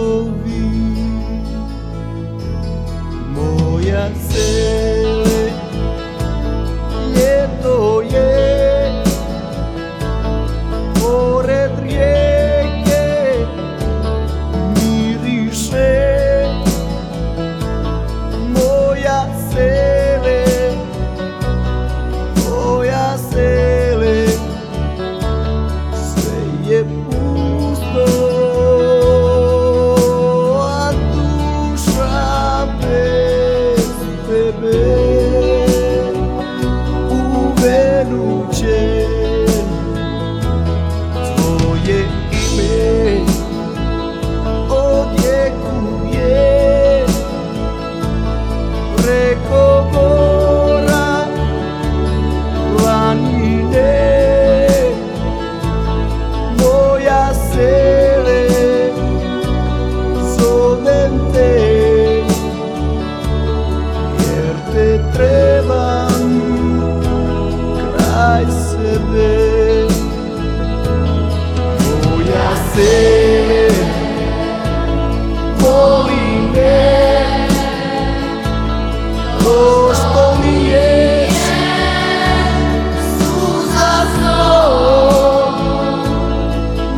drugovi Moja sele Ljeto je Pored rijeke Miriše. Moja sele Moja sele Sve je pusto tebe Uvenuće Tvoje ime Odjekuje Preko gora Planine Moja sele Zovem te beber. vou a ser, vou ler, respondier.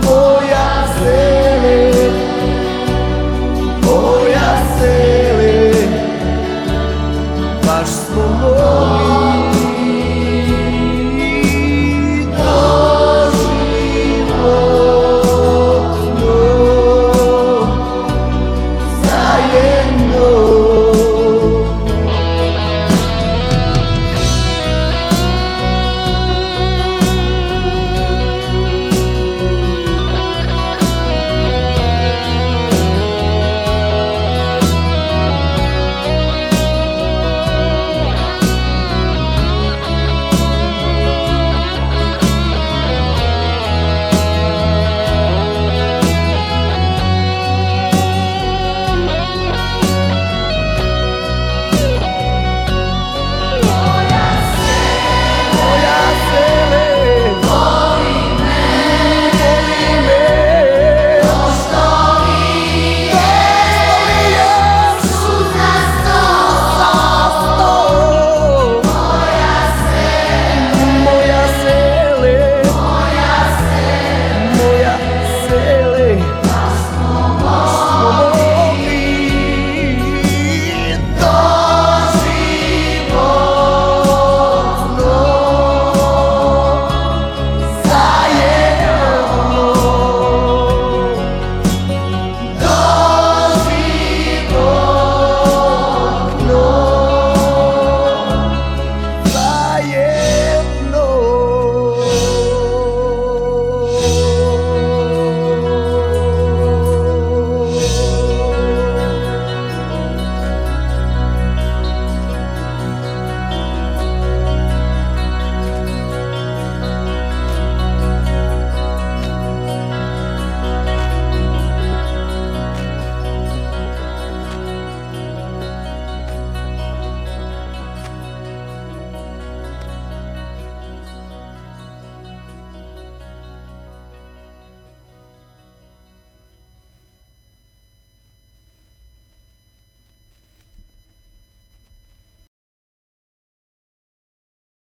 Voy a ser, vas como